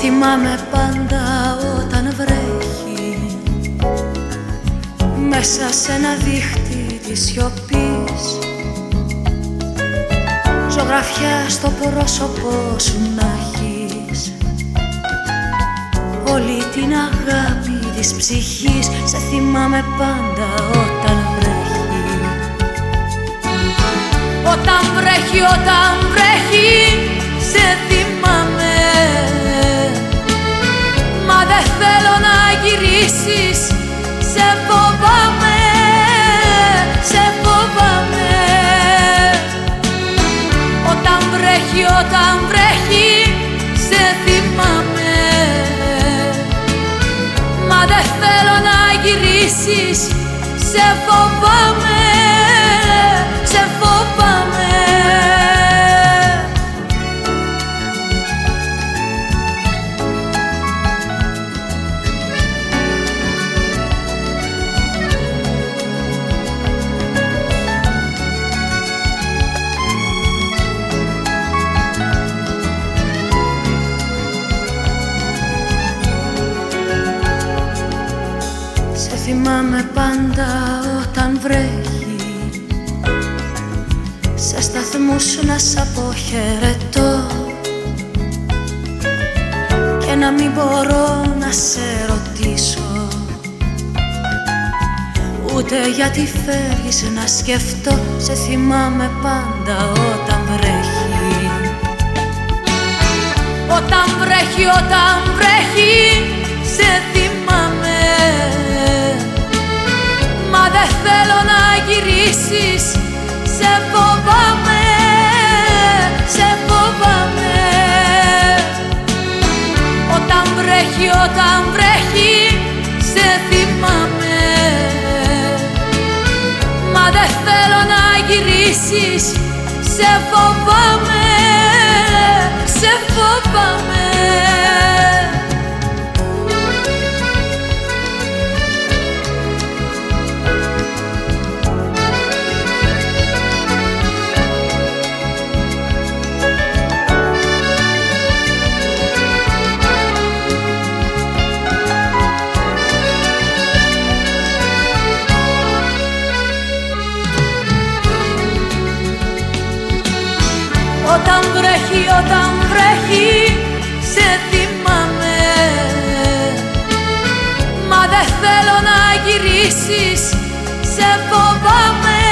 θυμάμαι πάντα όταν βρέχει. Μέσα σε ένα δίχτυ της σιωπής. Ζωγραφιά στο πρόσωπό σου να έχεις. Όλη την αγάπη της ψυχής Σε θυμάμαι πάντα όταν βρέχει. Όταν βρέχει, όταν βρέχει Σε γυρίσεις Σε φοβάμαι θυμάμαι πάντα όταν βρέχει. Σε σταθμούς να σ' αποχαιρετώ. Και να μην μπορώ να σε ρωτήσω. Ούτε γιατί φεύγεις να σκεφτώ. Σε θυμάμαι πάντα όταν βρέχει. Όταν βρέχει, όταν βρέχει Σε θυμάμαι γυρίσεις Σε φοβάμαι Σε φοβάμαι. Όταν βρέχει, όταν βρέχει Σε θυμάμαι. Μα δεν θέλω να γυρίσεις Σε φοβάμαι Όταν βρέχει, όταν βρέχει Σε θυμάμαι. Μα δεν θέλω να γυρίσεις Σε φοβάμαι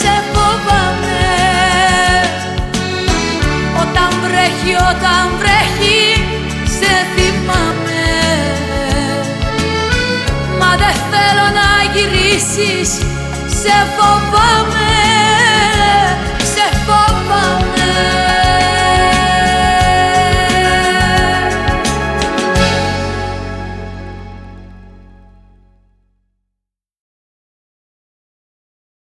Σε φοβάμαι. Όταν βρέχει, όταν βρέχει Σε θυμάμαι. Μα δεν θέλω να γυρίσεις Σε φοβάμαι